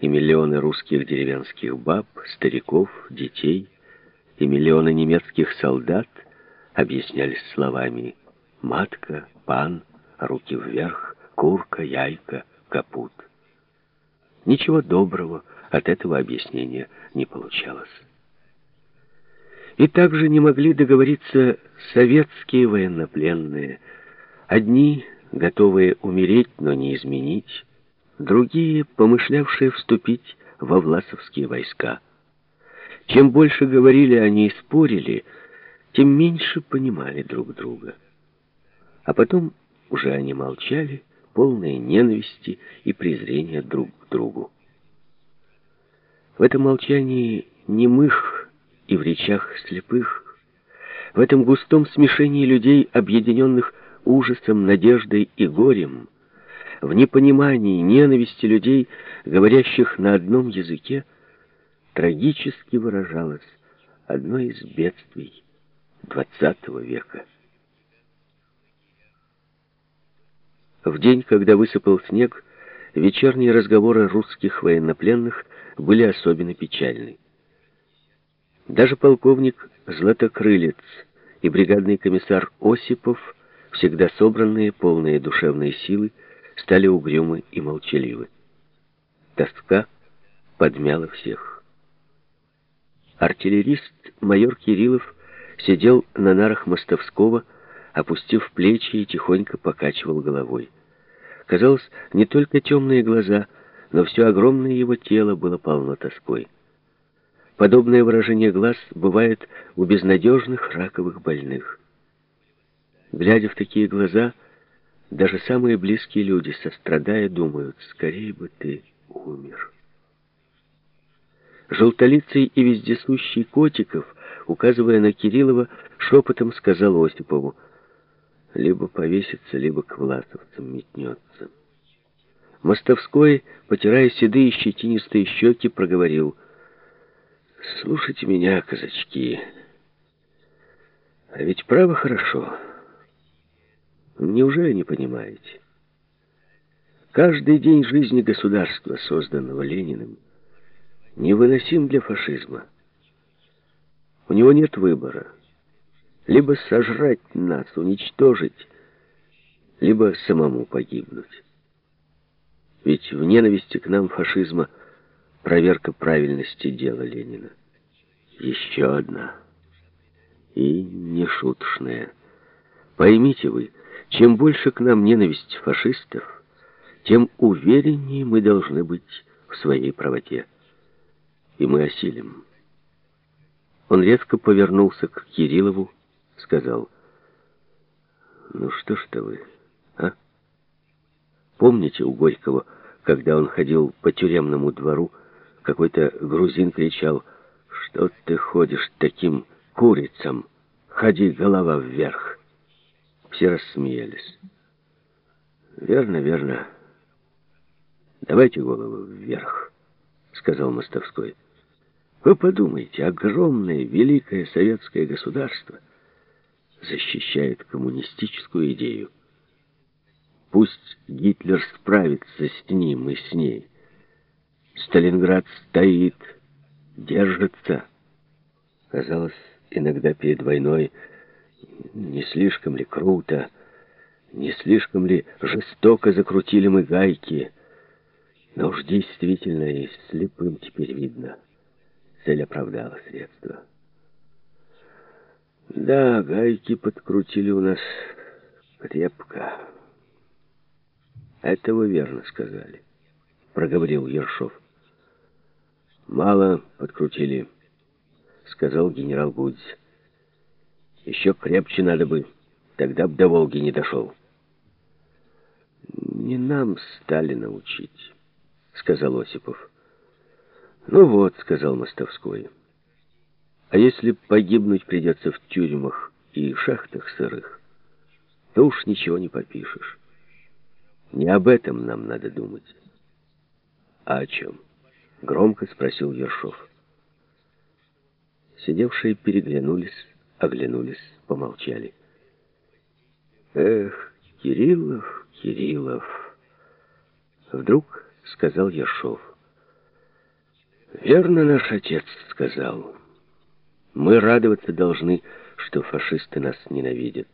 и миллионы русских деревенских баб, стариков, детей и миллионы немецких солдат объяснялись словами «матка», «пан», «руки вверх», «курка», «яйка», «капут». Ничего доброго от этого объяснения не получалось. И также не могли договориться советские военнопленные. Одни, готовые умереть, но не изменить, другие, помышлявшие вступить во власовские войска. Чем больше говорили они и спорили, тем меньше понимали друг друга. А потом уже они молчали, полные ненависти и презрения друг к другу. В этом молчании немых и в речах слепых, в этом густом смешении людей, объединенных ужасом, надеждой и горем, в непонимании, ненависти людей, говорящих на одном языке, трагически выражалось одно из бедствий XX века. В день, когда высыпал снег, вечерние разговоры русских военнопленных были особенно печальны. Даже полковник Златокрылец и бригадный комиссар Осипов, всегда собранные, полные душевной силы, стали угрюмы и молчаливы. Тоска подмяла всех. Артиллерист майор Кириллов сидел на нарах Мостовского, опустив плечи и тихонько покачивал головой. Казалось, не только темные глаза, но все огромное его тело было полно тоской. Подобное выражение глаз бывает у безнадежных раковых больных. Глядя в такие глаза, даже самые близкие люди, сострадая, думают, скорее бы ты умер. Желтолицый и вездесущий Котиков, указывая на Кириллова, шепотом сказал Осипову, либо повесится, либо к власовцам метнется. Мостовской, потирая седые щетинистые щеки, проговорил, «Слушайте меня, казачки, а ведь право хорошо». Неужели не понимаете? Каждый день жизни государства, созданного Лениным, невыносим для фашизма. У него нет выбора. Либо сожрать нас, уничтожить, либо самому погибнуть. Ведь в ненависти к нам фашизма проверка правильности дела Ленина. Еще одна. И нешуточная. Поймите вы, чем больше к нам ненависть фашистов, тем увереннее мы должны быть в своей правоте. И мы осилим. Он резко повернулся к Кириллову, сказал, «Ну что ж-то вы, а? Помните у Горького, когда он ходил по тюремному двору, какой-то грузин кричал, «Что ты ходишь таким курицам? Ходи голова вверх!» Все рассмеялись. «Верно, верно. Давайте голову вверх», — сказал Мостовской. «Вы подумайте, огромное, великое советское государство защищает коммунистическую идею. Пусть Гитлер справится с ним и с ней. Сталинград стоит, держится. Казалось, иногда перед войной не слишком ли круто, не слишком ли жестоко закрутили мы гайки? Но уж действительно и слепым теперь видно. Цель оправдала средства. Да, гайки подкрутили у нас крепко. Это вы верно сказали, проговорил Ершов. Мало подкрутили, сказал генерал Гудзь. Еще крепче надо бы, тогда б до Волги не дошел. «Не нам Сталина учить», — сказал Осипов. «Ну вот», — сказал Мостовской. «А если погибнуть придется в тюрьмах и шахтах сырых, то уж ничего не попишешь. Не об этом нам надо думать». «А о чем?» — громко спросил Ершов. Сидевшие переглянулись, оглянулись, помолчали. «Эх, Кириллов, Кириллов!» Вдруг сказал Ершов. Верно наш отец сказал. Мы радоваться должны, что фашисты нас ненавидят.